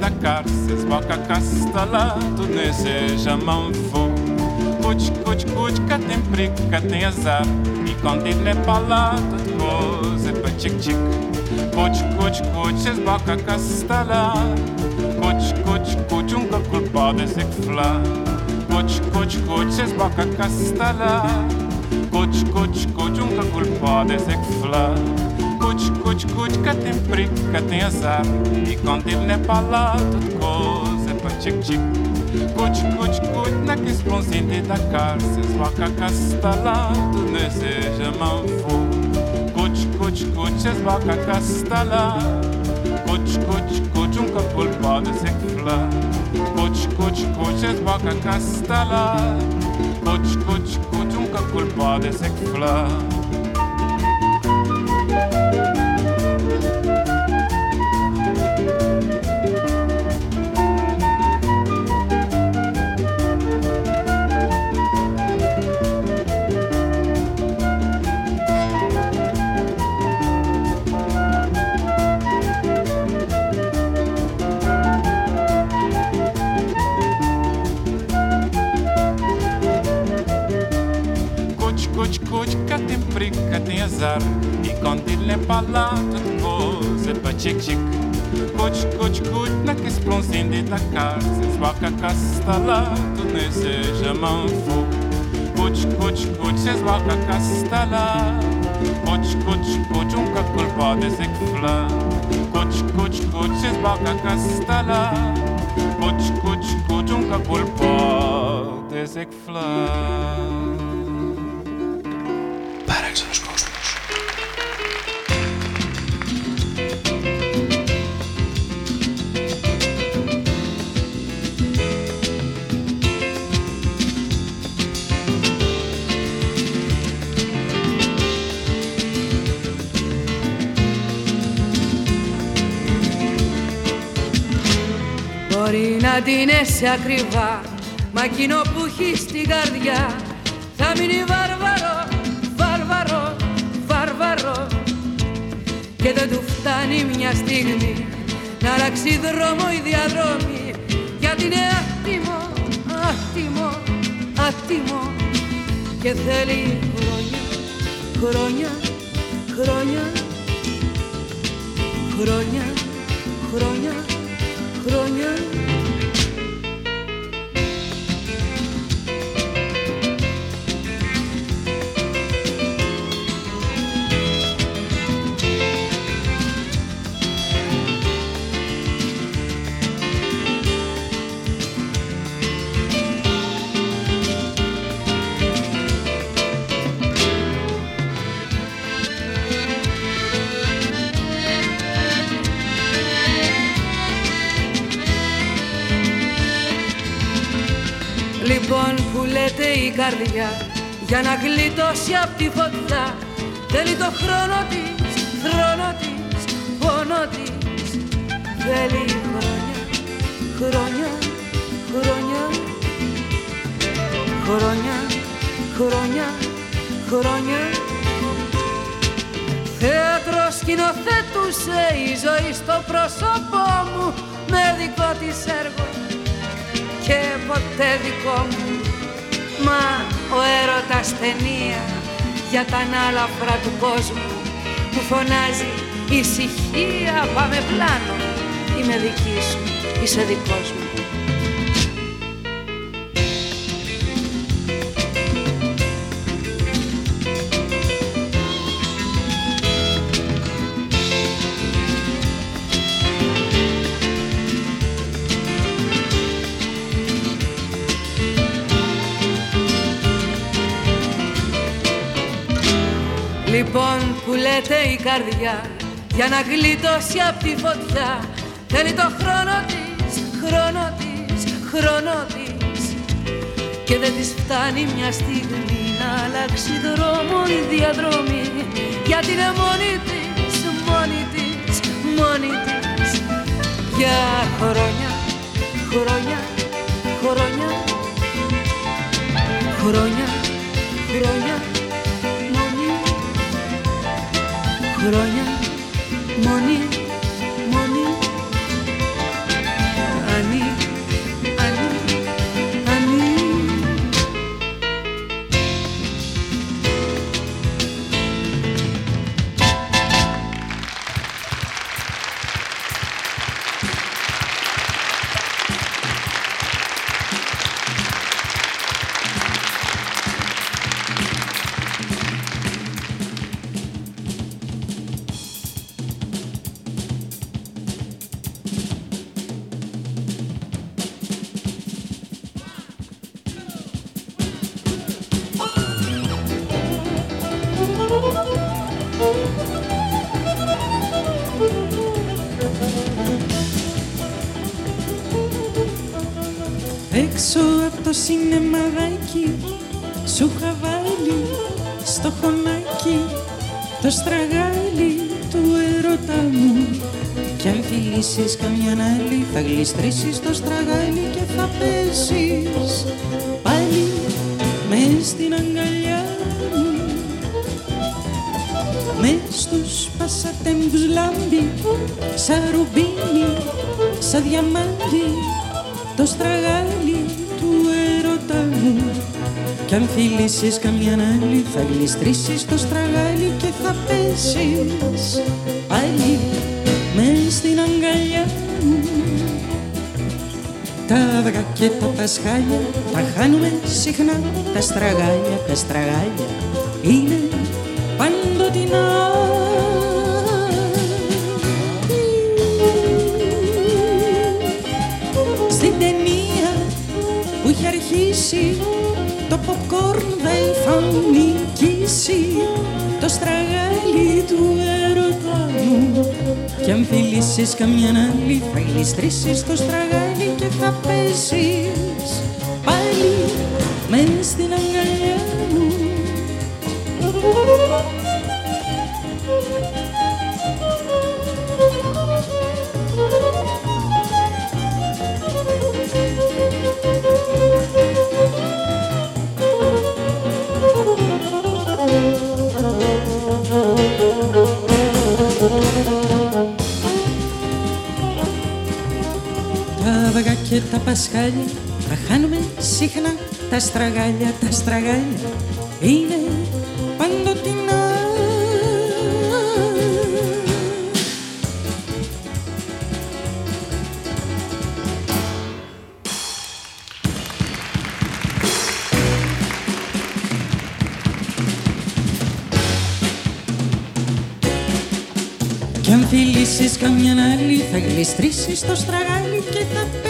Dakar, boca castala, tu deseja mão vou. Cuch, cuch, cuch, cá tem prico, cá tem azar, e ele é tudo coisa para chic chic. Cuch, cuch, cuch, se boca castala, cuch, cuch, um culpado é se flá. Cuch, cuch, cuch, se boca castala, cuch, cuch, cuch, um culpado é que Cuti, cuti, cuti, que tem prica, que tem azar. E quando ele não é para tudo coisa é para tchic, tchic Cuti, cuti, cuti, na é que espronzinho de Dakar Se sua caca se está tu não seja mal fo Cuti, cuti, cuti, se sua caca se está lá. Cuti, cuti, cuti, um capul pode se inflar Cuti, cuti, cuti, se sua caca se está lá. Cuti, cuti, cuti, um capul pode ser que inflar coach, coach, cá tem perigo, cá tem azar ele é balada de voz é para chic chic. Coach, coach, coach, na que explosinde da casa, eswaca castalado, ne seja manfo. Coach, coach, coach, eswaca castalado. Coach, coach, coach, um cacul pode se fla. Coach, coach, coach, eswaca castalado. Coach, coach, coach, um cacul pode se. Να την σε ακριβά Μα εκείνο που έχει στην καρδιά θα μείνει βάρβαρο, βάρβαρο, βάρβαρο. Και δεν του φτάνει μια στιγμή να αλλάξει δρόμο η διαδρόμη Γιατί είναι άτιμο, άτιμο, άτιμο. Και θέλει χρόνια, χρόνια, χρόνια Χρόνια, χρόνια, καρδιά. Για να γλιτώσει από τη φωτιά. Θέλει το χρόνο της, χρόνο της, πόνο της. Θέλει χρόνια, χρόνια, χρόνια. Χρόνια, χρόνια, χρόνια. Θέατρος σκηνοθέτουσε η ζωή στο πρόσωπό μου με δικό της έργο. Και ποτέ δικό μου Μα ο έρωτας ταινία για τα ανάλαφρα του κόσμου που φωνάζει ησυχία πάμε πλάνο είμαι δική σου, είσαι δικός μου που λέτε η καρδιά για να γλιτώσει από τη φωτιά. Θέλει το χρόνο της, χρόνο της, χρόνο της. Και δεν της φτάνει μια στιγμή να αλλάξει δρόμο η διαδρομή. Γιατί είναι μόνη της, μόνη της, μόνη της. Για χρόνια, χρόνια, χρόνια, χρόνια, χρόνια χρόνια. Μόνη φιλήσεις καμιά άλλη θα γλιστρήσεις το στραγάλι και θα πέσεις. Πάλι μες στην αγκαλιά μου. Μες στους πασατέμπους λάμπει σαν ρουμπίνι, σαν διαμάντι το στραγάλι του ερώτα μου. Κι αν φιλήσεις καμιά άλλη θα γλιστρήσεις το στραγάλι και θα πέσεις τα αυγά και τα πασχάλια τα χάνουμε συχνά τα στραγάλια, τα στραγάλια. Είναι παντοτινά Στην ταινία που είχε αρχίσει το popcorn δεν θα νικήσει. Το στραγάλι του έρωτα μου κι αν φιλήσεις καμιά άλλη θα γλιστρήσεις το στραγάλι. και θα πέσεις πάλι μες στην αγκαλιά μου και τα πασχάλια τα χάνουμε συχνά τα στραγάλια, τα στραγάλια. Είναι παντοτινά Κι αν φιλήσεις καμιά άλλη θα γλιστρήσεις το στραγάλι και θα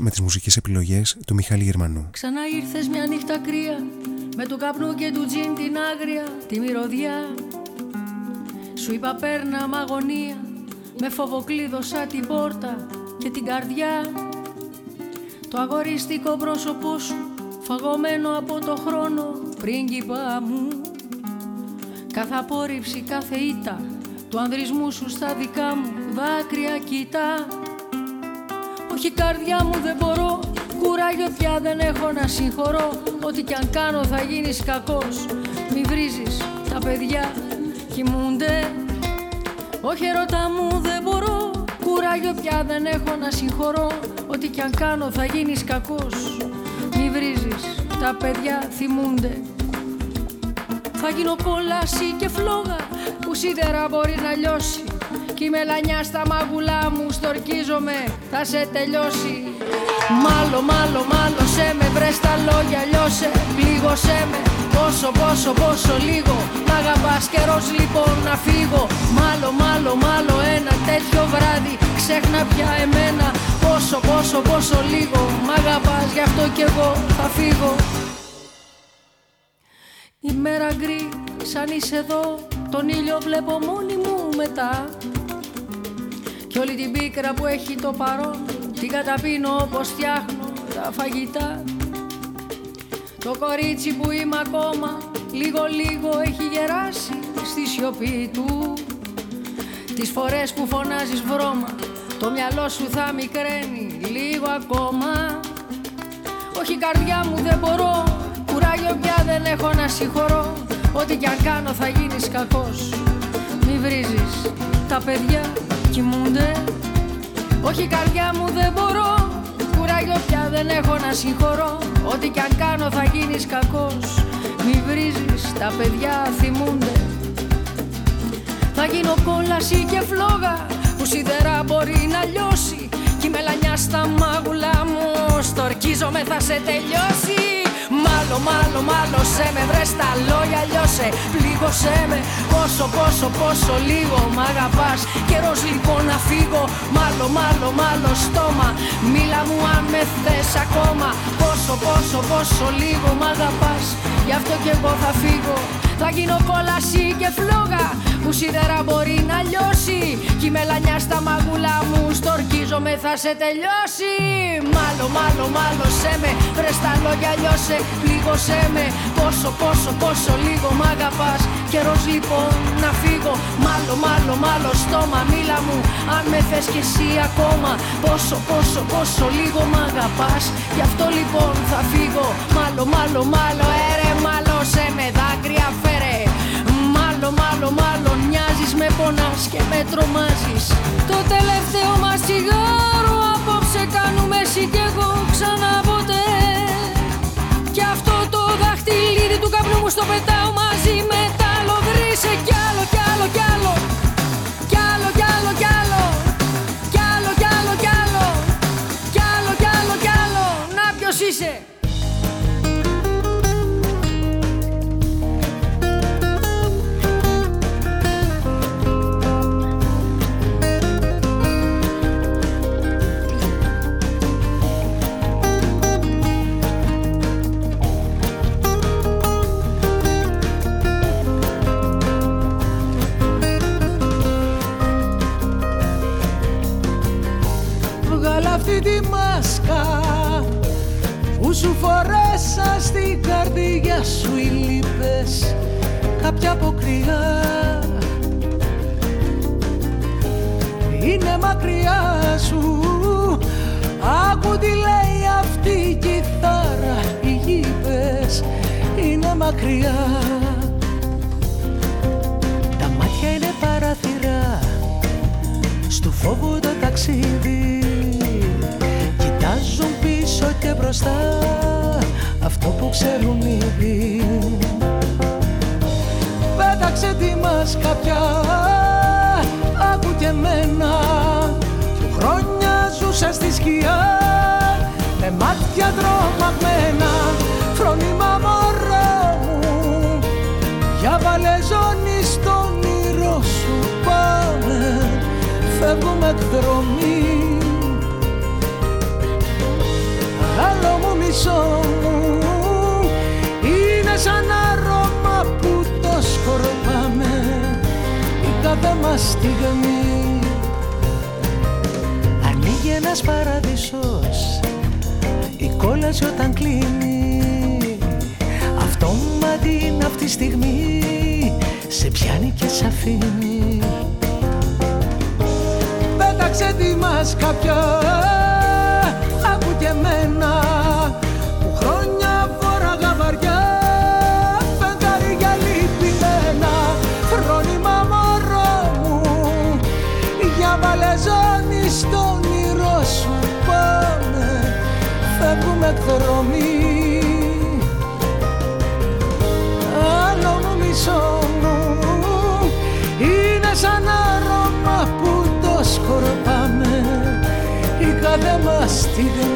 Με τις μουσικές επιλογές του Μιχάλη Γερμανού. Ξανά ήρθες μια νύχτα κρύα Με του καπνού και του τζιν την άγρια Τη μυρωδιά. Σου είπα παίρνα μ' αγωνία Με φοβοκλείδωσα την πόρτα και την καρδιά Το αγοριστικό πρόσωπό σου Φαγωμένο από το χρόνο Πρίγκιπα μου. Κάθε απόρριψη, κάθε ήττα Του ανδρισμού σου στα δικά μου Δάκρυα κοιτά όχι καρδιά μου δεν μπορώ. Κουράγιο πια δεν έχω να συγχωρώ. Ό,τι κι αν κάνω θα γίνεις κακός. Μη βρίζεις τα παιδιά κοιμούνται. Όχι ερώτα μου δεν μπορώ. Κουράγιο πια δεν έχω να συγχωρώ. Ό,τι κι αν κάνω θα γίνεις κακός. Μη βρίζεις τα παιδιά θυμούνται. Θα γίνω κόλαση και φλόγα. Που σίδερα μπορεί να λιώσει Κι η μελανιά στα μάγουλά μου στορκίζομαι θα σε τελειώσει. Μάλλον, μάλλον, μάλλον σε με βρες τα λόγια λιώσε Πλήγωσέ με. Πόσο, πόσο, πόσο λίγο Μ' αγαπάς καιρός λοιπόν να φύγω. Μάλλον, μάλλον, μάλλον ένα τέτοιο βράδυ Ξέχνα πια εμένα. Πόσο, πόσο, πόσο λίγο Μ' αγαπάς γι' αυτό κι εγώ θα φύγω. Η μέρα γκρι σαν είσαι εδώ Τον ήλιο βλέπω μόνη μου μετά Κι όλη την πίκρα που έχει το παρόν Την καταπίνω όπως φτιάχνω τα φαγητά. Το κορίτσι που είμαι ακόμα Λίγο λίγο έχει γεράσει στη σιωπή του. Τις φορές που φωνάζεις βρώμα Το μυαλό σου θα μικραίνει λίγο ακόμα. Όχι καρδιά μου δεν μπορώ Κουράγιο πια δεν έχω να συγχωρώ. Ό,τι κι αν κάνω θα γίνεις κακός. Μη βρίζεις Τα παιδιά κοιμούνται. Όχι καρδιά μου δεν μπορώ. Κουράγιο πια δεν έχω να συγχωρώ. Ό,τι κι αν κάνω θα γίνεις κακός. Μη βρίζεις Τα παιδιά θυμούνται. Θα γίνω κόλαση και φλόγα Που σιδερά μπορεί να λιώσει. Κι η μελανιά στα μάγουλα μου Στορκίζομαι θα σε τελειώσει Μάλλον, μάλλον, μάλλον σε με βρες τα λόγια λιώσε. Πλήγωσέ με. Πόσο, πόσο, πόσο λίγο μ' αγαπάς. Καιρός λοιπόν να φύγω. Μάλλον, μάλλον, μάλλον στόμα. Μίλα μου αν με θες ακόμα. Πόσο, πόσο, πόσο λίγο μ' αγαπάς Γι' αυτό κι εγώ θα φύγω. Θα γίνω κόλαση και φλόγα που σίδερα μπορεί να λιώσει. Κι η μελανιά στα μαγούλα μου στορκίζομαι θα σε τελειώσει. Μάλλον, μάλλον, μάλλον σε με βρες τα λόγια λιώσε Πλήγωσέ με. Πόσο, πόσο, πόσο λίγο μ' αγαπάς. Καιρός λοιπόν να φύγω. Μάλλον, μάλλον, μάλλον στόμα μίλα μου. Αν με θες κι εσύ ακόμα Πόσο, πόσο, πόσο λίγο μ' αγαπάς. Γι' αυτό λοιπόν θα φύγω. Μάλλον, μάλλον, μάλλον, έρε μάλλον σε με δάκρυα φέρε. Μάλλον, μάλλον, μάλλον μοιάζεις με πονάς και με τρομάζεις. Το τελευταίο μας τσιγάρο απόψε κάνουμε εσύ κι εγώ ξανά ποτέ. Κι αυτό το δαχτυλίδι του καπνού μου στο πετάω μαζί με τα λογρύσε κι άλλο κι άλλο κι άλλο σου φορέσα στην καρδιά σου οι λύπες κάποια αποκριά. Είναι μακριά σου. Άκου τι λέει αυτή η κιθάρα οι γήπες είναι μακριά. Τα μάτια είναι παραθυρά στο φόβο το ταξίδι μπροστά Αυτό που ξέρουν ήδη Πέταξε τη μας κάποια Άκου και μένα Που χρόνια ζούσα στη σκιά Με μάτια τρομαγμένα. Φρόνημα μωρό μου Για βάλε ζώνη στον όνειρο σου. Πάμε Φεύγουμε εκδρομή Άλλο μου. Μισό μου Είναι σαν άρωμα που το σκορπάμε. Η κάθε μας στιγμή Ανοίγει ένας παραδείσος. Η κόλαση όταν κλείνει. Αυτόματι είναι αυτή η στιγμή. Σε πιάνει και σ' αφήνει. Πέταξε τη μας κάποια. Άκου και μένα Φεύγουμε εκδρομή Άλλο μου μισό μου Είναι σαν άρωμα που το σκορπάμε. Η κάθε μας στιγμή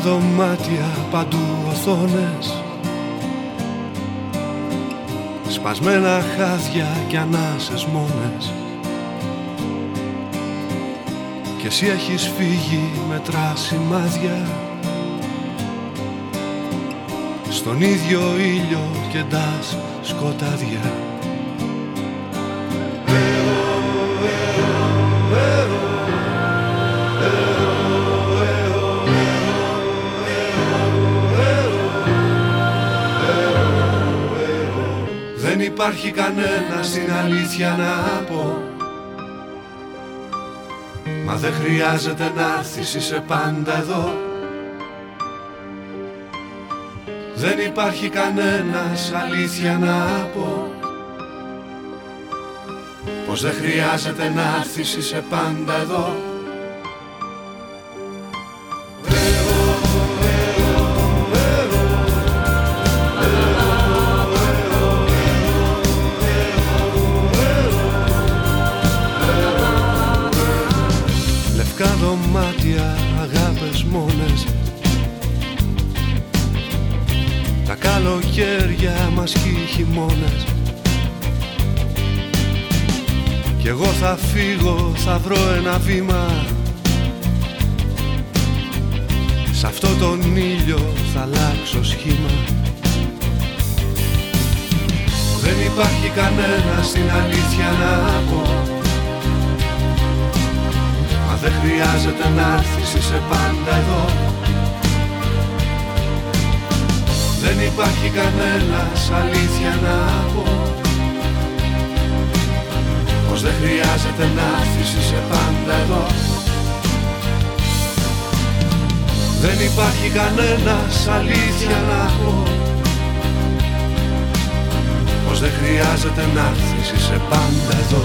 Δωμάτια παντού οθόνες. Σπασμένα χάδια και ανάσες μόνες. Κι εσύ έχεις φύγει με σημάδια Στον ίδιο ήλιο κεντάς σκοτάδια. υπάρχει κανένα στην αλήθεια να πω. Μα δεν χρειάζεται να έρθεις πάντα εδώ. Δεν υπάρχει κανένας αλήθεια να πω. Πως δεν χρειάζεται να έρθεις πάντα εδώ. θα φύγω θα βρω ένα βήμα. Σ' αυτό τον ήλιο θα αλλάξω σχήμα. Δεν υπάρχει κανένα στην αλήθεια να πω. Μα δεν χρειάζεται να έρθεις είσαι πάντα εδώ. Δεν υπάρχει κανένας αλήθεια να πω. Πως δεν χρειάζεται να είσαι πάντα εδώ. Δεν υπάρχει κανένας αλήθεια να πω. Πως δεν χρειάζεται να είσαι πάντα εδώ.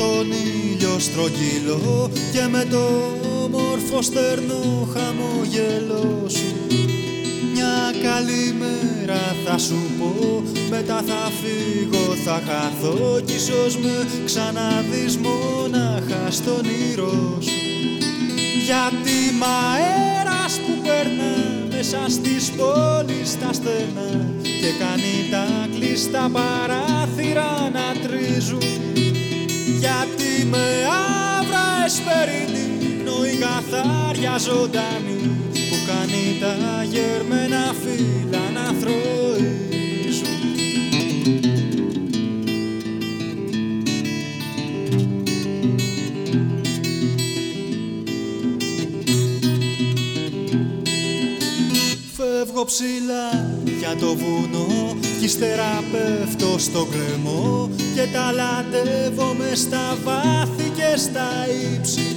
Τον ήλιο στρογγυλό και με το όμορφο στερνό χαμογελό σου Μια καλή μέρα θα σου πω μετά θα φύγω θα χαθώ κι ίσως με ξαναδείς μόναχα στον ήρω σου. Γιατί μ' αέρας που περνά μέσα στις πόλεις τα στενά και κάνει τα κλειστά παράθυρα να τρίζουν γιατί με άβρα εσπερινή η καθάρια ζωντανή που κάνει τα γερμένα φύλλα να θροίζουν. Φεύγω ψηλά για το βουνό κι ύστερα πέφτω στο κρεμό και ταλαντεύομαι στα βάθη και στα ύψη.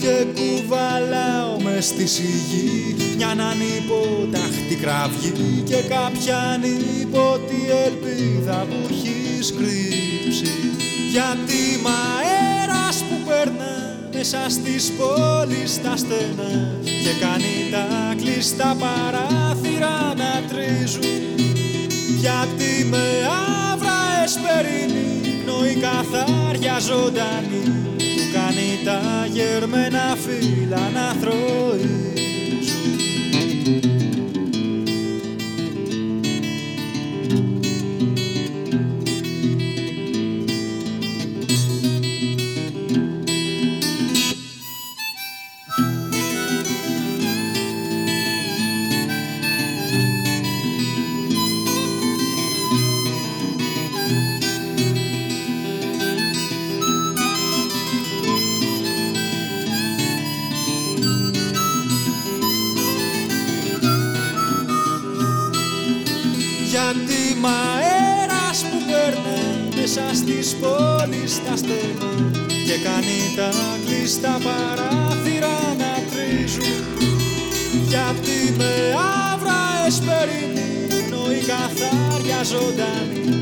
Και κουβαλάω μες στη σιγή μια ανυποταχτή κραυγή και κάποια ανίποτη ελπίδα που έχει κρύψει γιατί μ' αέρας που περνά μέσα στις πόλεις τα στενά και κάνει τα κλειστά παράθυρα να τρίζουν γιατί με άβρα εσπερινή πνοή καθάρια ζωντανή που κάνει τα γερμένα φύλλα να θροίζουν κλειστά παράθυρα να τρίζουν. Γιατί με άβρα εσπερινή πνοή καθάρια ζωντανή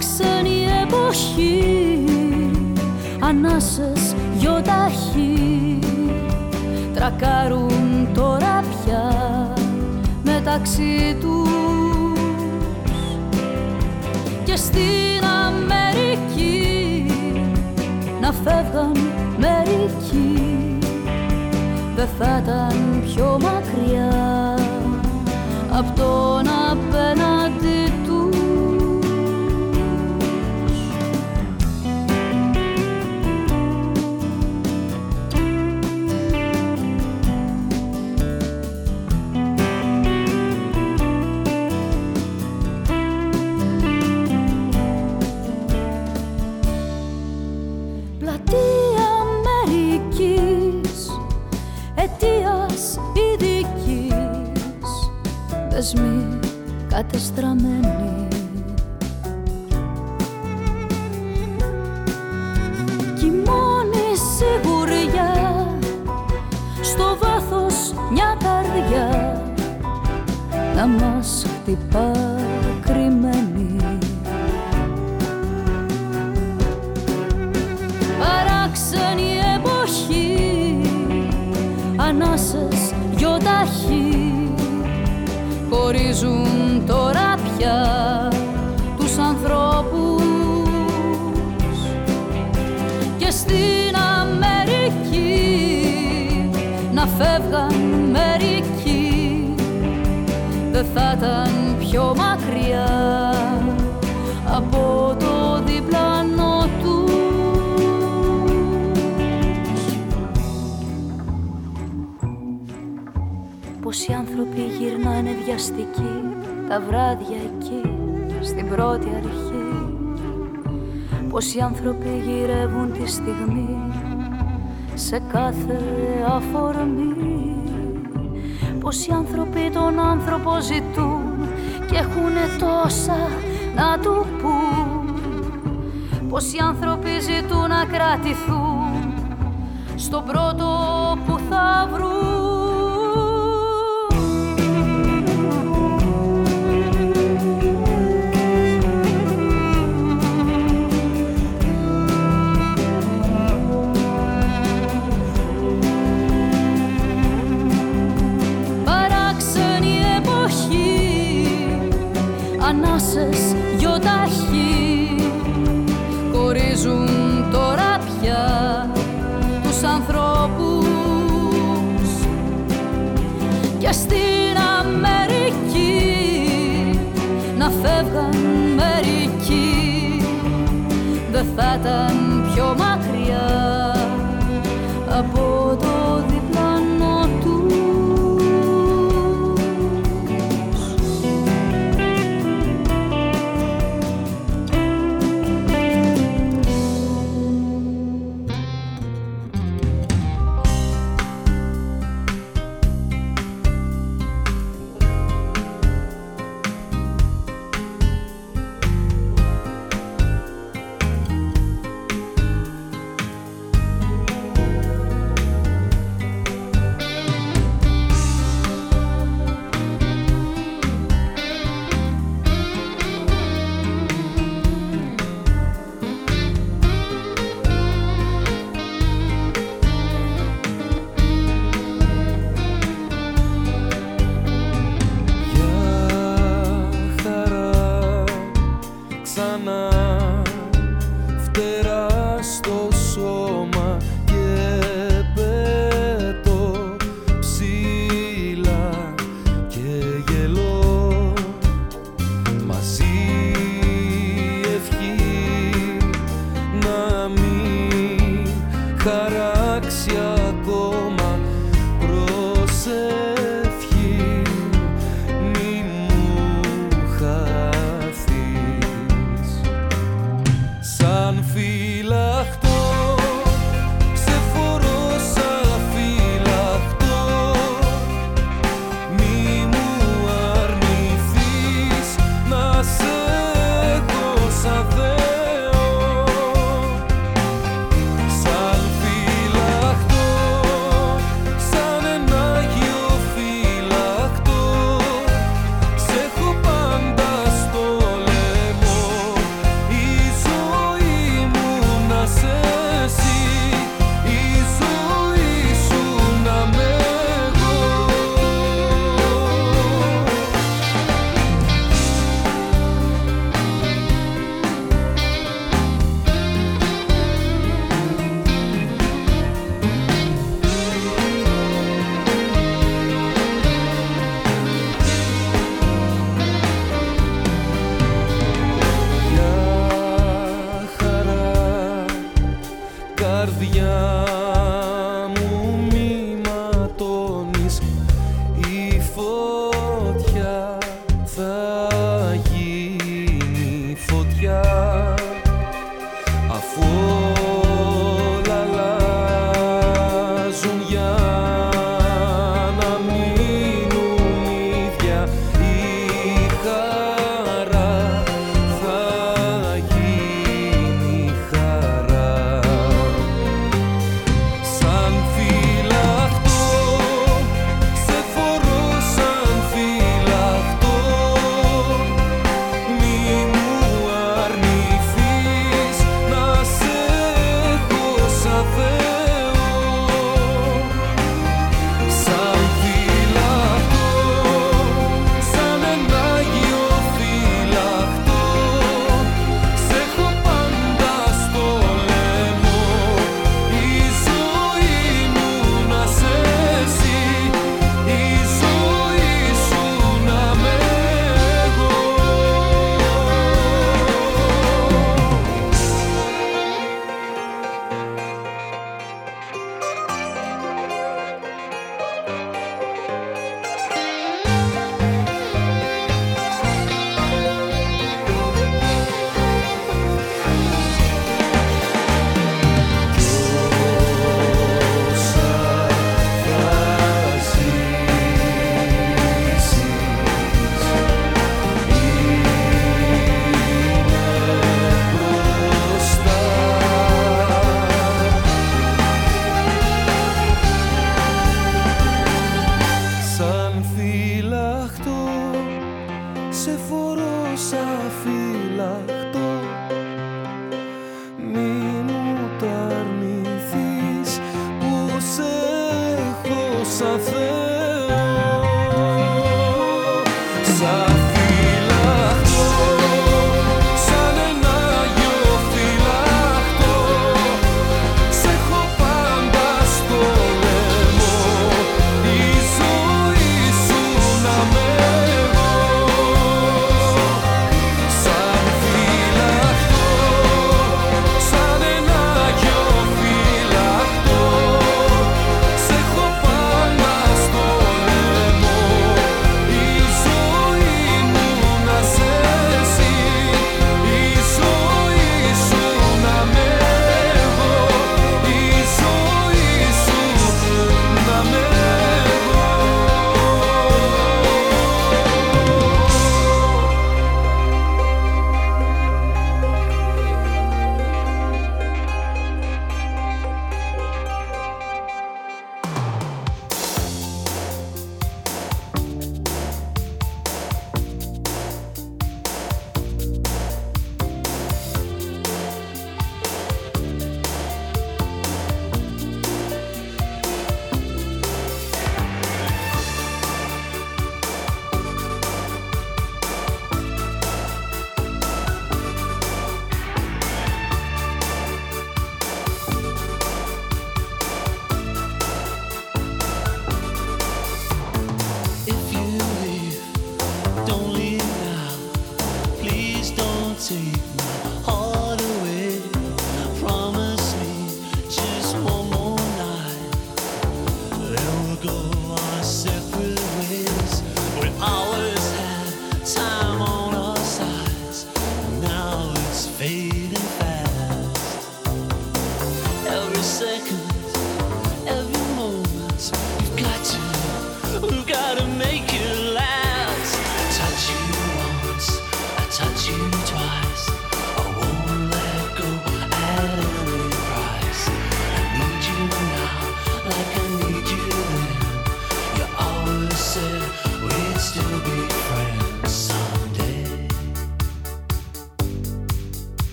Παράξενη εποχή. Ανάσες γιοταχή τρακάρουν τώρα πια μεταξύ τους. Και στην Αμερική να φεύγαν μερικοί δεν θα ήταν πιο μακριά απ' τον απέναντι θεσμοί κατεστραμμένοι. Κι η μόνη σιγουριά στο βάθος μια καρδιά να μας χτυπά τώρα πια τους ανθρώπους. Και στην Αμερική να φεύγαν μερικοί δεν θα ήταν πιο μακριά από το διπλανό τους. Πόσοι άνθρωποι γυρνάνε βιαστικοί τα βράδια εκεί στην πρώτη αρχή. Πόσοι άνθρωποι γυρεύουν τη στιγμή σε κάθε αφορμή. Πόσοι άνθρωποι τον άνθρωπο ζητούν και έχουνε τόσα να του πούν. Πόσοι άνθρωποι ζητούν να κρατηθούν στον πρώτο που θα βρουν δεν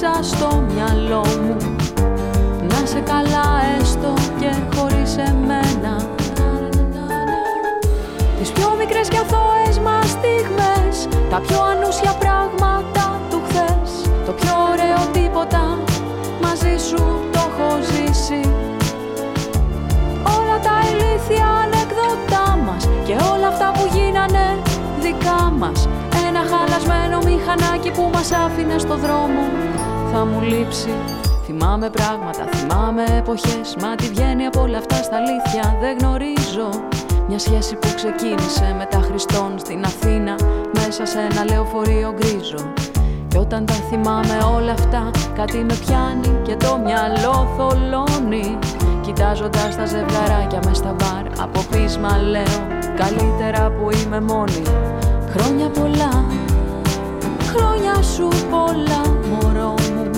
στο μυαλό μου. Να σε καλά έστω και χωρίς εμένα. Τις πιο μικρές και αθώες μας στιγμές Τα πιο ανούσια πράγματα του χθες. Το πιο ωραίο τίποτα μαζί σου το έχω ζήσει. Όλα τα ηλίθια ανεκδοτά μας Και όλα αυτά που γίνανε δικά μας. Ένα χαλασμένο μηχανάκι που μας άφηνε στο δρόμο. Θα μου λείψει. Θυμάμαι πράγματα, θυμάμαι εποχές Μα τι βγαίνει από όλα αυτά στα αλήθεια δεν γνωρίζω. Μια σχέση που ξεκίνησε μετά Χριστόν στην Αθήνα Μέσα σε ένα λεωφορείο γκρίζο. Και όταν τα θυμάμαι όλα αυτά Κάτι με πιάνει και το μυαλό θολώνει. Κοιτάζοντας τα ζευγαράκια μες στα μπαρ Από πείσμα λέω καλύτερα που είμαι μόνη Χρόνια πολλά, χρόνια σου πολλά μωρό μου.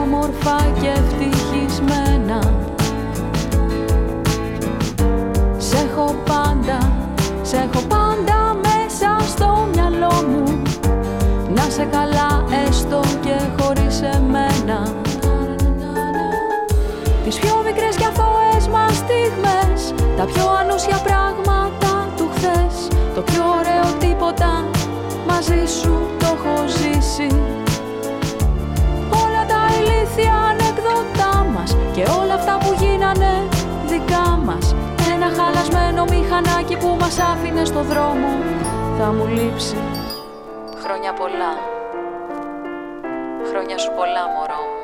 Όμορφα και ευτυχισμένα. Σ' έχω πάντα, σ' έχω πάντα μέσα στο μυαλό μου. Να σε καλά έστω και χωρίς εμένα. Τις πιο μικρές και αθώες μας στιγμές Τα πιο ανούσια πράγματα το πιο ωραίο τίποτα μαζί σου το έχω ζήσει. Όλα τα ηλίθια ανεκδοτά μας Και όλα αυτά που γίνανε δικά μας. Ένα χαλασμένο μηχανάκι που μας άφηνε στο δρόμο. Θα μου λείψει. Χρόνια πολλά. Χρόνια σου πολλά μωρό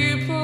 you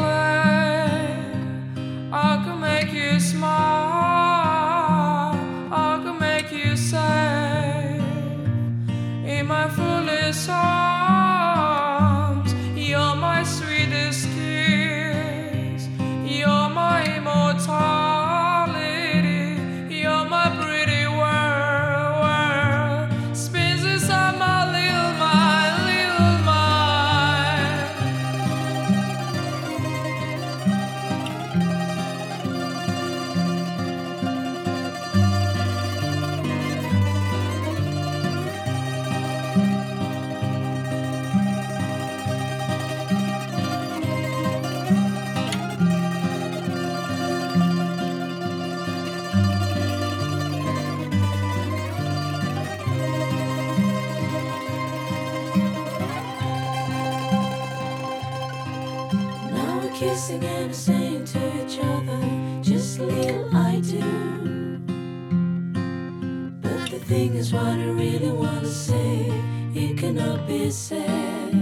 is what I really want to say. It cannot be said.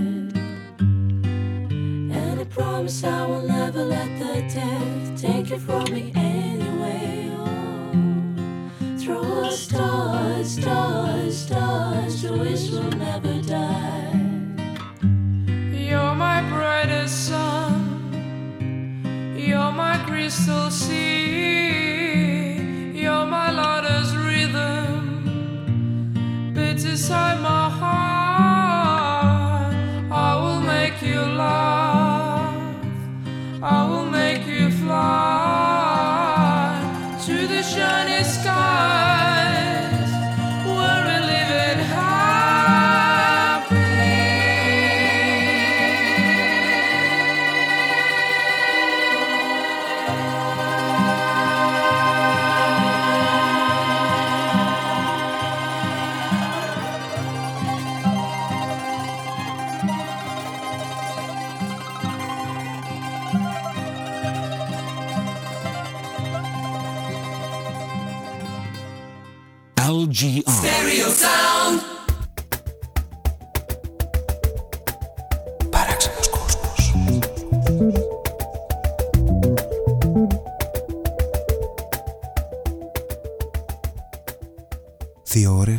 And I promise I will never let the death take you from me anyway. Oh, throw a star, star, star, so wish will never die. You're my brightest sun, you're my crystal sea. inside my heart.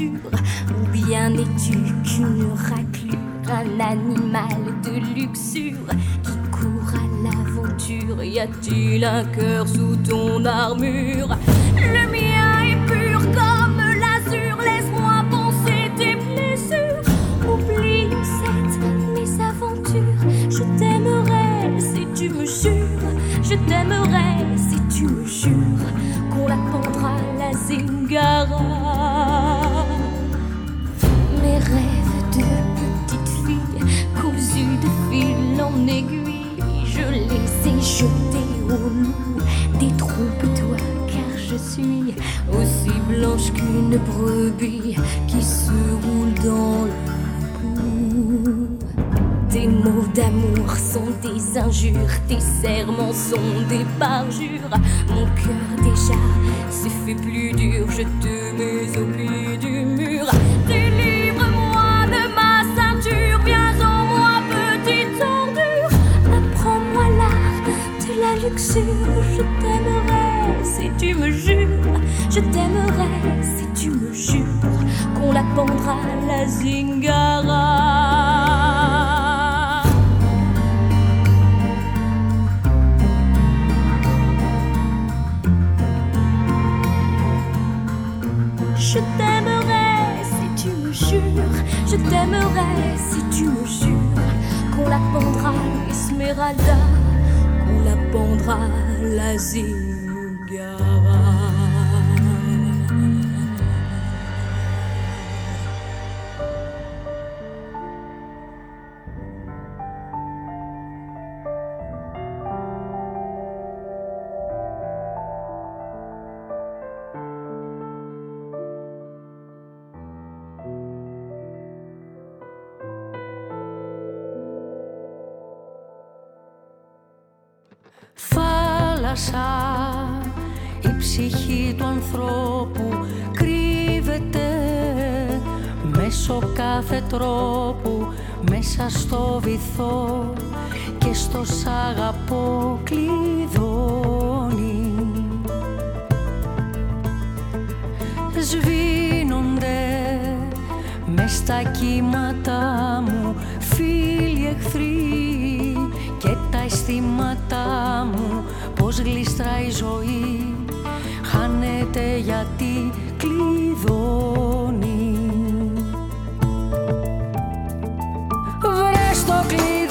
Ou bien n'es-tu qu'une raclure Un animal de luxure qui court à l'aventure? Y a-t-il un cœur sous ton armure? Le mien est pur comme l'azur Laisse-moi penser tes blessures. Oublie cette mésaventure Je t'aimerai si tu me jures Je t'aimerai si tu me jures Qu'on la pendra la zingara. Rêve de petite fille cousues de fil en aiguille. Je les ai jetées au loup. Détrompe-toi, car je suis aussi blanche qu'une brebis qui se roule dans le cou. Tes mots d'amour sont des injures, tes serments sont des parjures. Mon cœur déjà se fait plus dur, je te mets au pied du mur. Je t'aimerai si tu me jures. Je t'aimerai si tu me jures qu'on la pendra la zingara. Je t'aimerai si tu me jures, je t'aimerai si tu me jures qu'on la pendra qu'on la pendra l'asile. Θάλασσα, η ψυχή του ανθρώπου κρύβεται μέσω κάθε τρόπου μέσα στο βυθό και στο σ' αγαπώ κλειδώνει. Σβήνονται μες στα κύματα μου φίλοι εχθροί και τα αισθήματά μου πως γλιστρά η ζωή. Χάνεται γιατί κλειδώνει. Βρες το κλειδί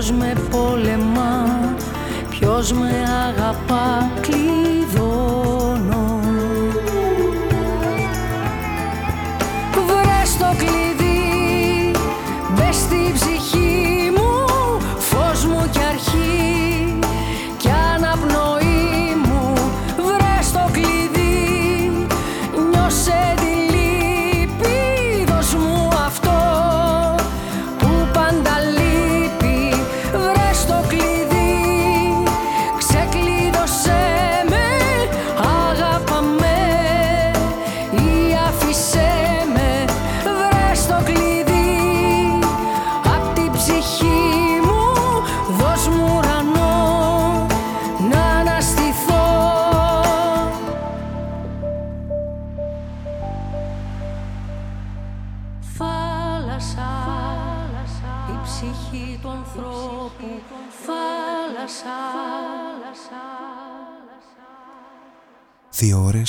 ποιος με πολεμά ποιος με αγαπά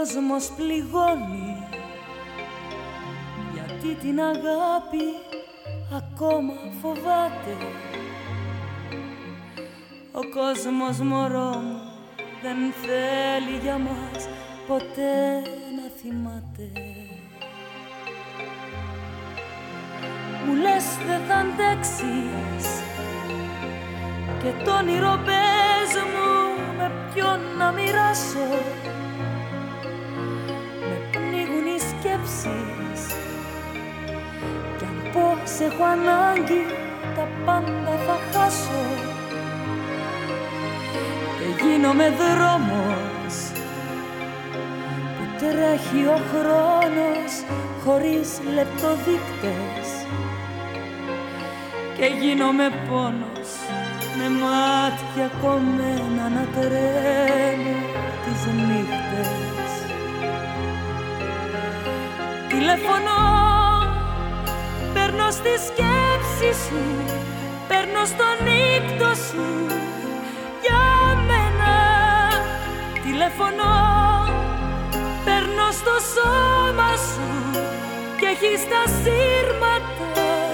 Κόσμος πληγώνει. Γιατί την αγάπη ακόμα φοβάται. Ο κόσμος μωρό μου δεν θέλει για μας ποτέ να θυμάται. Μου λες δεν θα αντέξεις και το όνειρο πες μου με ποιον να μοιράσω οι σκέψεις κι αν πως έχω ανάγκη τα πάντα θα χάσω. Και γίνομαι δρόμος που τρέχει ο χρόνος χωρίς λεπτοδείκτες. Και γίνομαι πόνος με μάτια κομμένα να τρέμω τις νύχτες Τηλεφωνώ, παίρνω στη σκέψη σου παίρνω στον νύκτο σου για μένα. Τηλεφωνώ, παίρνω στο σώμα σου και έχεις τα σύρματα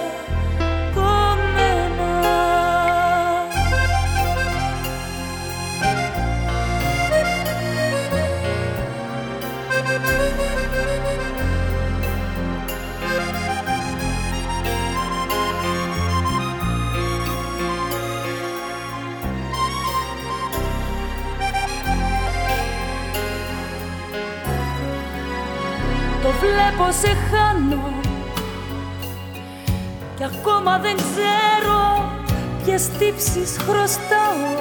βλέπω σε χάνω. Κι ακόμα δεν ξέρω ποιες τύψεις χρωστάω.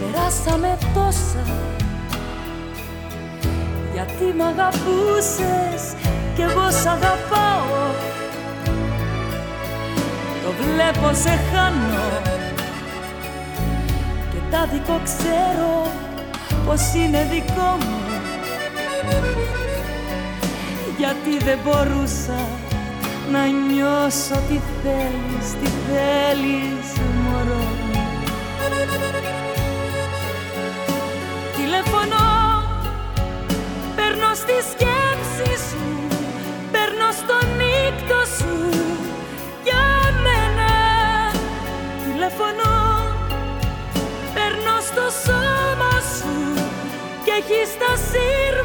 Περάσαμε τόσα. Γιατί μ' αγαπούσες κι εγώ σ' αγαπάω. Το βλέπω σε χάνω. Και τα δικό ξέρω πως είναι δικό μου γιατί δεν μπορούσα να νιώσω τι θέλεις, τι θέλεις μωρό μου. Τηλεφωνώ, παίρνω στη σκέψη σου, παίρνω στο νύκτο σου για μένα. Τηλεφωνώ, παίρνω στο σώμα σου και έχεις τα σύρματα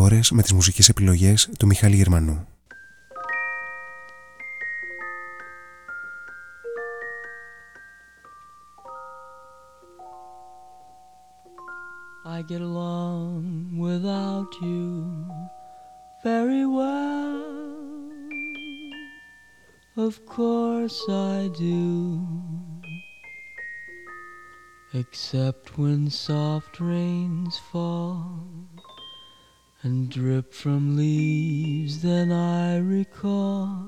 ώρες με τις μουσικές επιλογές του Μιχάλη Γερμανού. I get along without you very well. Of course I do. Except when soft rains fall and drip from leaves, then I recall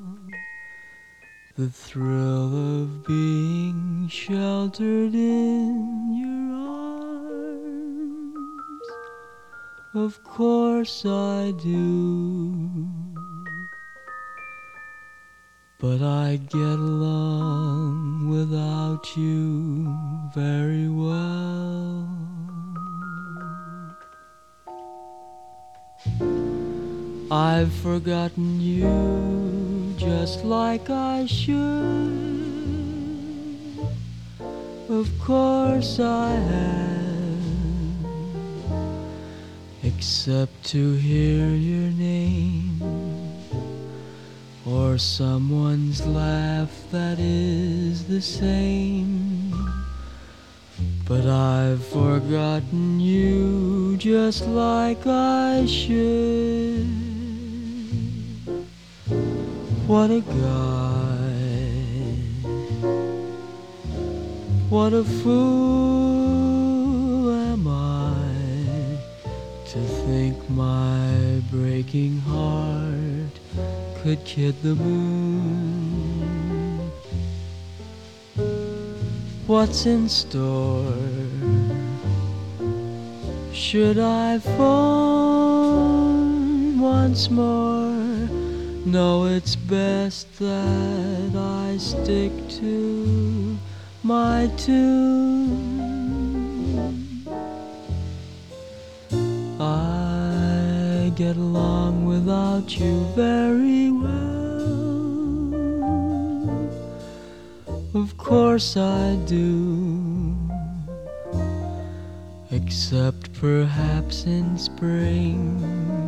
the thrill of being sheltered in your arms. Of course I do. But I get along without you very well. I've forgotten you just like I should. Of course I have, except to hear your name or someone's laugh that is the same. But I've forgotten you just like I should. What a guy. What a fool am I to think my breaking heart could kid the moon. What's in store? Should I phone once more? No, it's best that I stick to my tune. I get along without you very well. Of course I do. Except perhaps in spring.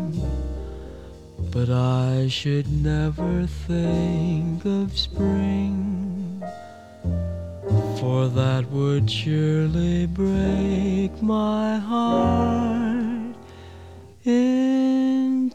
But I should never think of spring, for that would surely break my heart in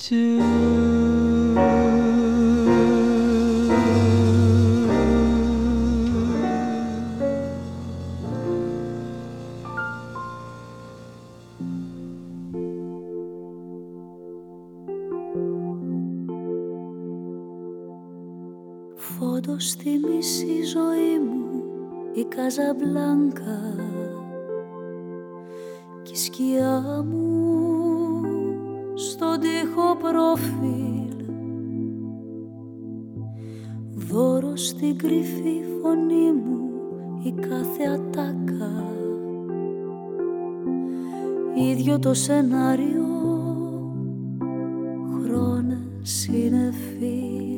Φόντο στη μισή ζωή μου η Καζαμπλάνκα και η σκιά μου στον τοίχο προφίλ. Δώρο στην κρυφή φωνή μου η κάθε ατάκα. Ίδιο το σενάριο χρόνε συνεφίλ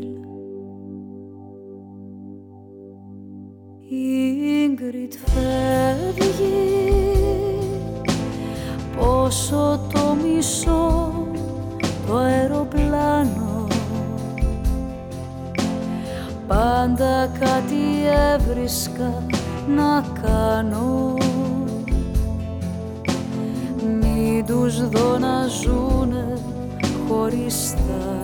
Ίγκριτ φεύγει. Πόσο το μισό το αεροπλάνο. Πάντα κάτι έβρισκα να κάνω. Μην τους δω να ζουνε χωριστά.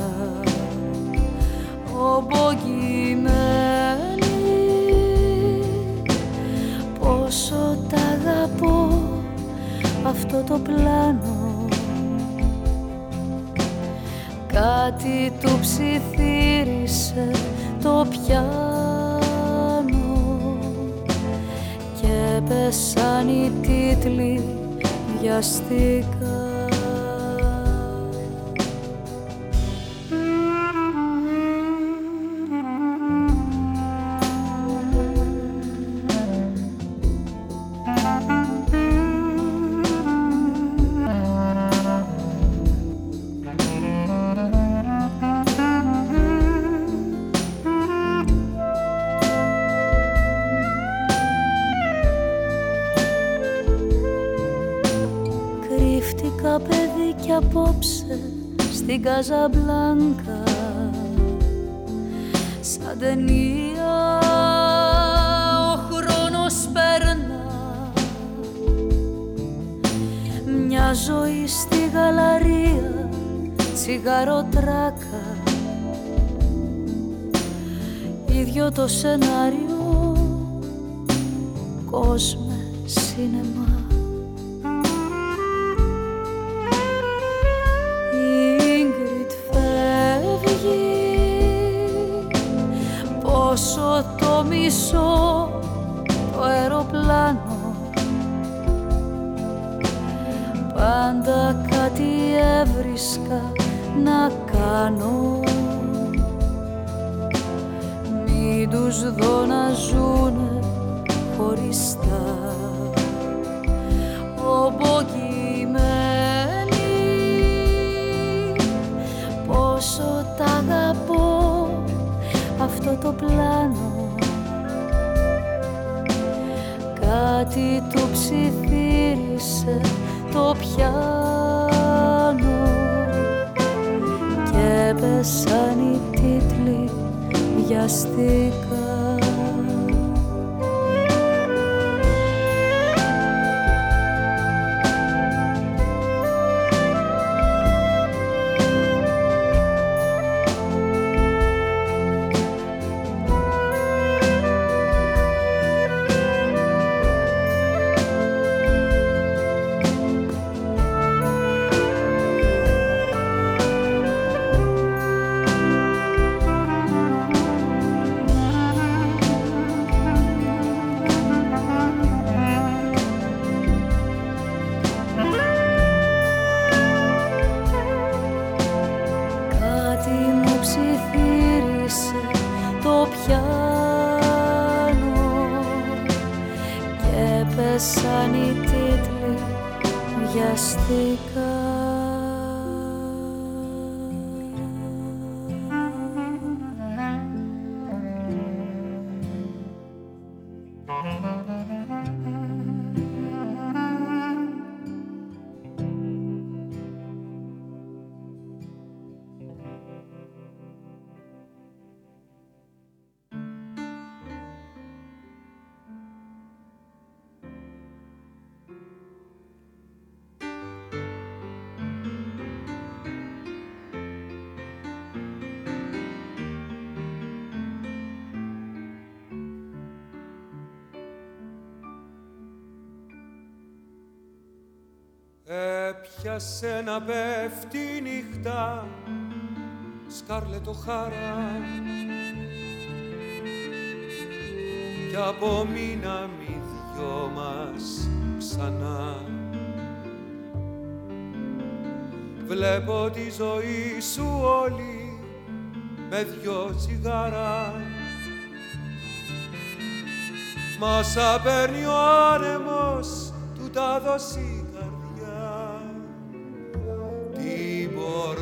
Ομπογημένοι πόσο τ' αγαπώ αυτό το πλάνο. Κάτι του ψιθύρισε το πιάνο και πέσαν οι τίτλοι βιαστικά Καζαμπλάνκα σαν ταινία ο χρόνος περνά. Μια ζωή στη γαλαρία τσιγαροτράκα ίδιο το σενάριο κόσμε σινεμά να πέφτει η νύχτα σκάρλετο χάρα κι απομείναμε οι δυο μας ξανά. Βλέπω τη ζωή σου όλη με δυο τσιγάρα. Μας παίρνει ο άνεμος του τα δώσει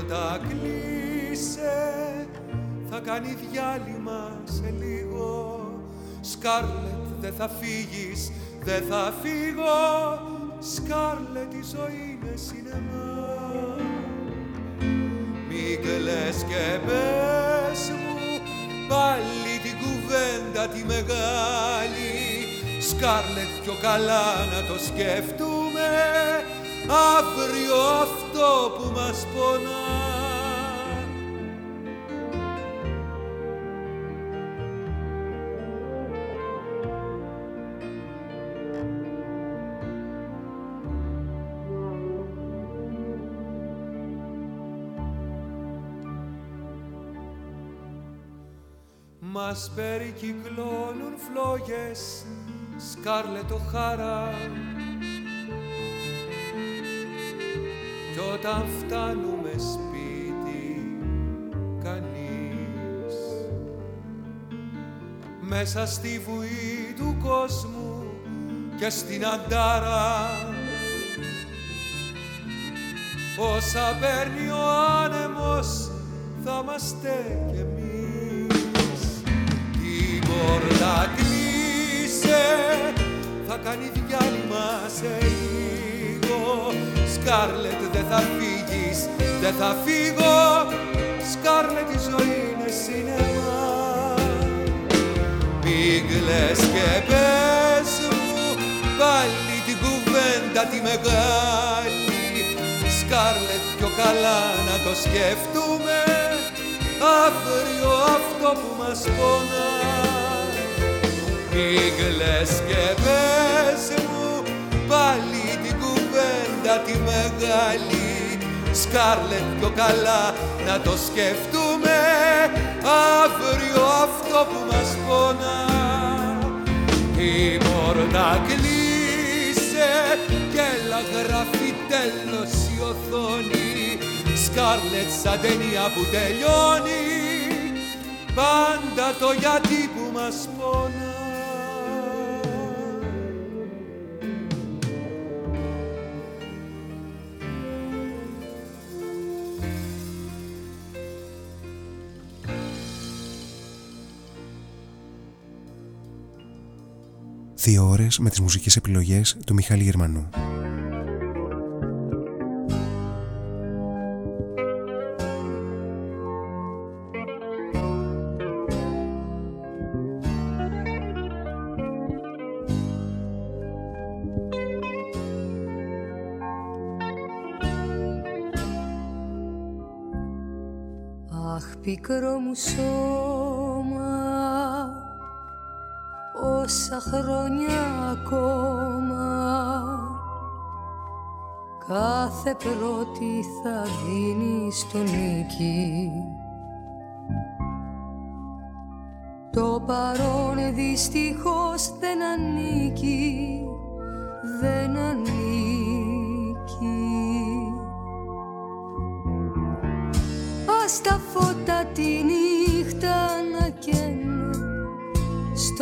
Την πόρτα κλείσε θα κάνει διάλειμμα σε λίγο. Σκάρλετ δεν θα φύγεις, δεν θα φύγω. Σκάρλετ η ζωή είναι σινεμά. Μη κλαις και πες μου πάλι την κουβέντα τη μεγάλη. Σκάρλετ πιο καλά να το σκεφτούμε αύριο αυτό που μας πονά. Μας περικυκλώνουν φλόγες σκάρλετο χάρα όταν φτάνουμε σπίτι κανείς. Μέσα στη βουή του κόσμου και στην αντάρα. Όσα παίρνει ο άνεμος θα είμαστε κι εμείς. Την πόρτα κλείσε θα κάνει διάλειμμα σε λίγο Σκάρλετ δεν θα φύγεις πεις δεν θα φύγω. Σκάρλε τη ζωή είναι σινεμά. Πήγλες και πες μου πάλι την κουβέντα τη μεγάλη. Σκάρλετ πιο καλά να το σκεφτούμε αύριο αυτό που μας πονάει. Πήγλες και πες μου πάλι την κουβέντα τη μεγάλη Σκάρλετ πιο καλά να το σκεφτούμε αύριο αυτό που μας πονά η πόρτα κλείσε και έλα γράφει τέλος η οθόνη. Σκάρλετ σαν ταινία που τελειώνει πάντα το γιατί που μας πονά Δύο ώρες με τις μουσικές επιλογές του Μιχάλη Γερμανού. Αχ πικρό μου σώμα Όσα χρόνια ακόμα. Κάθε πρώτη θα δίνει στο νίκη. Το παρόν δυστυχώς δεν ανήκει Δεν ανήκει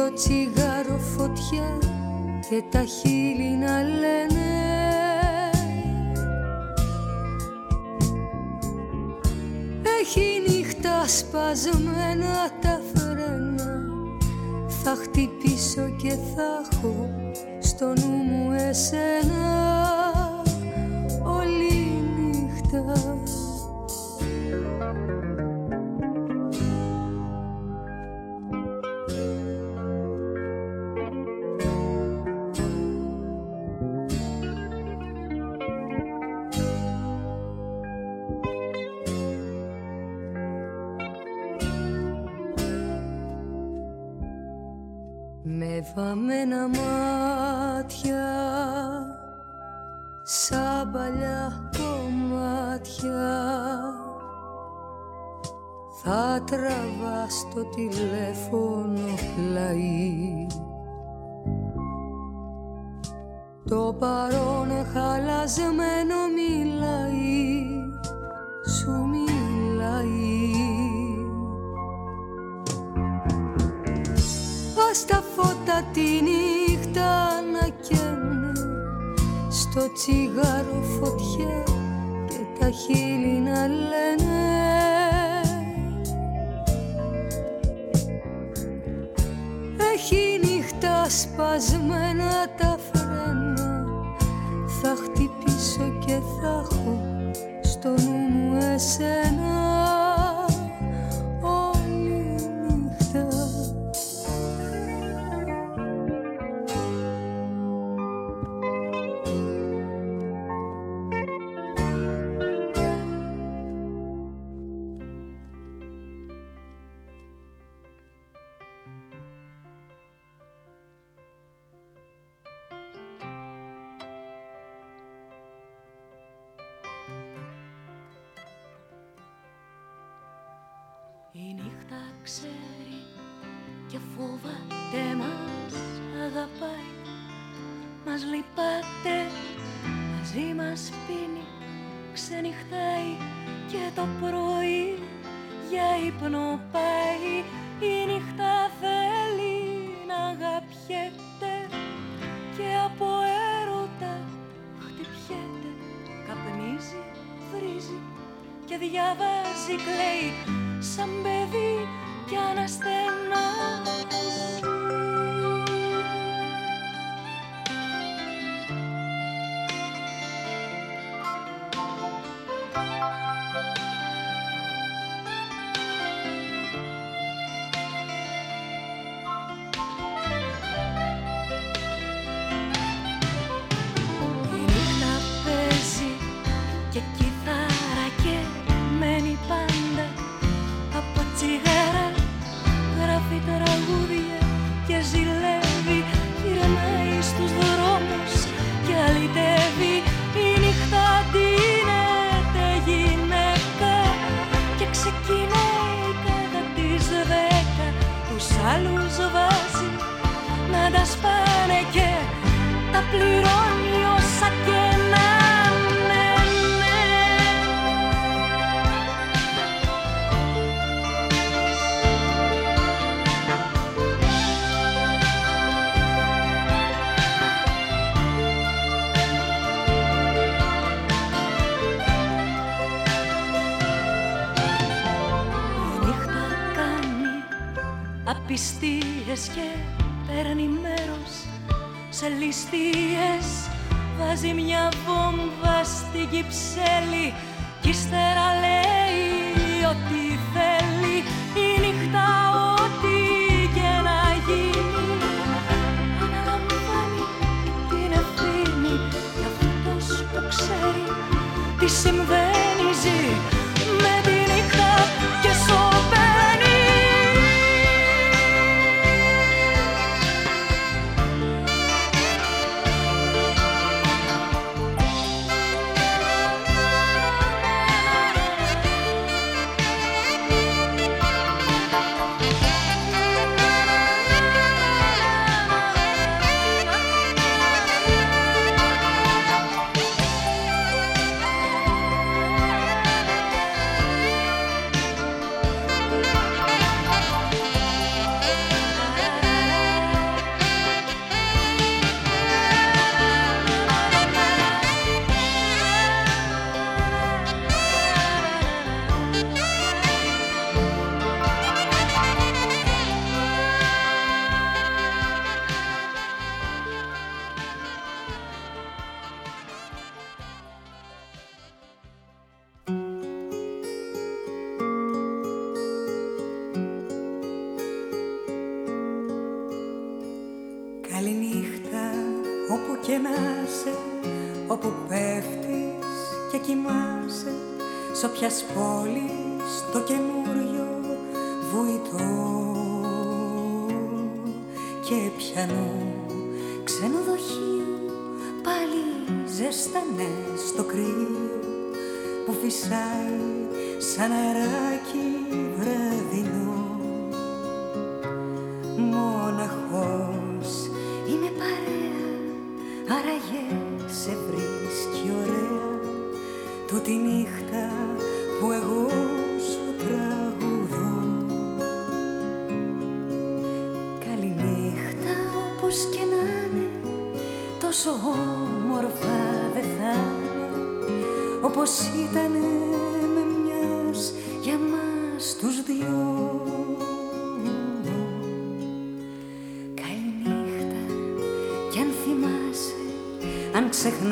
Στο τσιγάρο φωτιά και τα χείλη να λένε. Έχει νύχτα σπασμένα τα φρένα. Θα χτυπήσω και θα έχω στο νου μου εσένα. Όλη βαμμένα μάτια σαν παλιά κομμάτια. Θα τραβά στο τηλέφωνο πλαί Το παρόν χαλασμένο τα φώτα τη νύχτα να καίνε Στο τσιγάρο φωτιά και τα χείλη να λένε. Έχει νύχτα σπασμένα τα φρένα. Θα χτυπήσω και θα έχω στο νου μου εσένα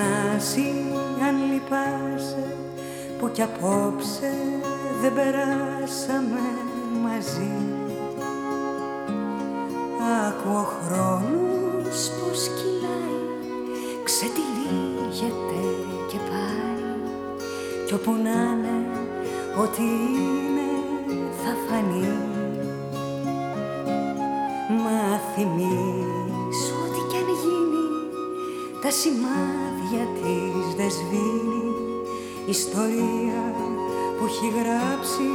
Θανάση αν λυπάσαι που κι απόψε δεν περάσαμε μαζί. Ακούω χρόνους πως κυλάει ξετυλίγεται και πάει. Κι όπου να είναι ό,τι είναι θα φανεί. Μα θυμίσου ό,τι κι αν γίνει τα σημάδια γιατί της δε ιστορία που έχει γράψει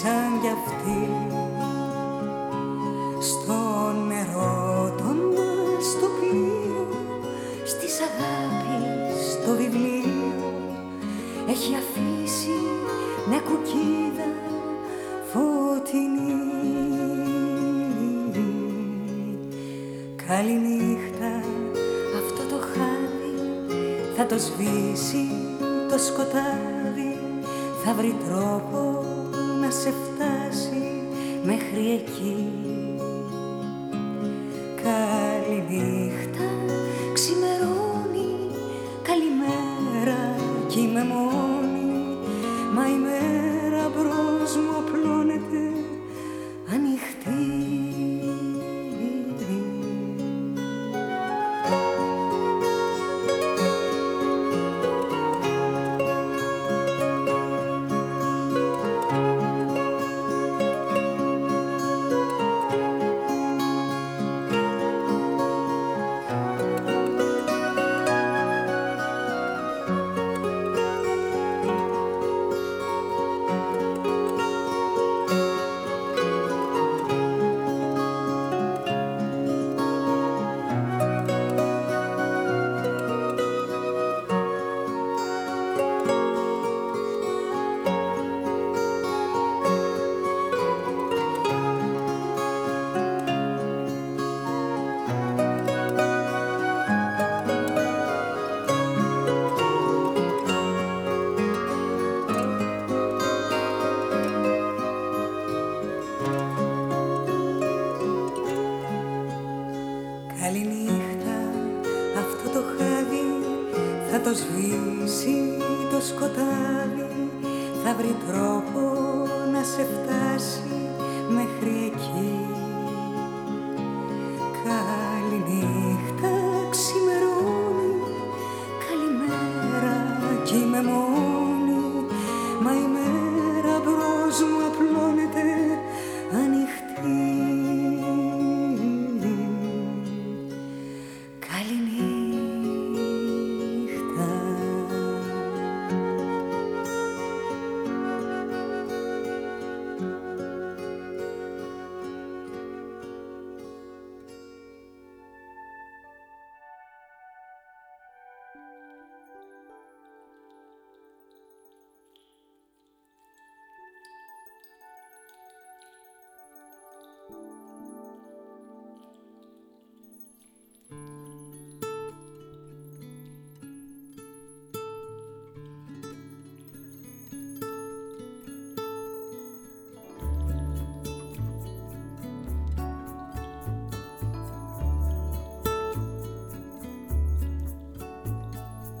σαν κι αυτή. το σβήσει το σκοτάδι θα βρει τρόπο να σε φτάσει μέχρι εκεί. Καληνύχτα.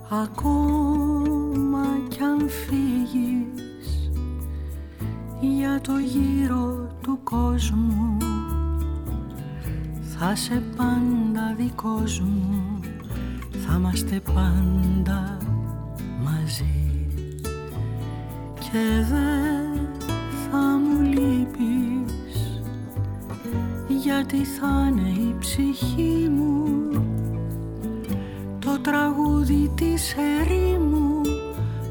Ακόμα κι αν φύγεις για το γύρο του κόσμου θα σε πάντα δικός μου θα είμαστε πάντα μαζί. Και δεν θα μου λείπεις γιατί θα είναι η ψυχή μου της ερήμου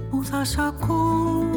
που θα σ' ακούω.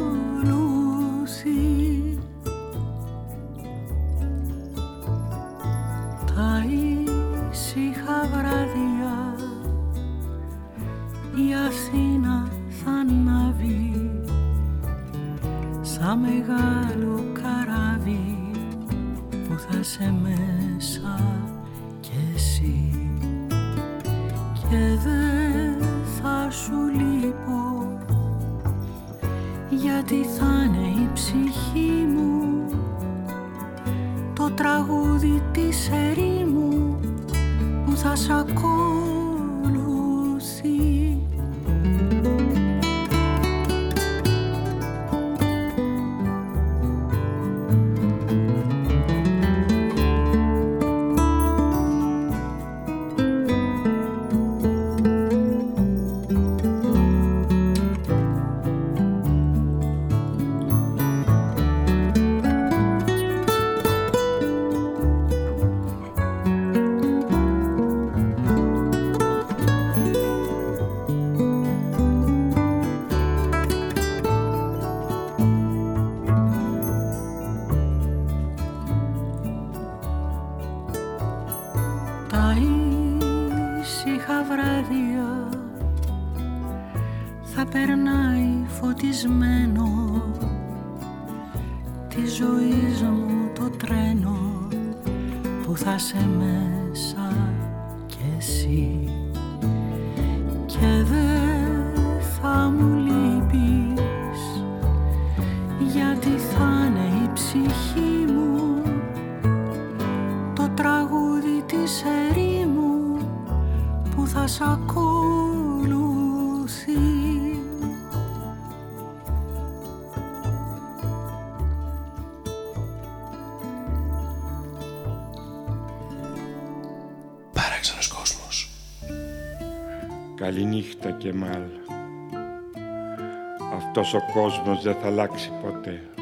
αυτός ο κόσμος δεν θα αλλάξει ποτέ.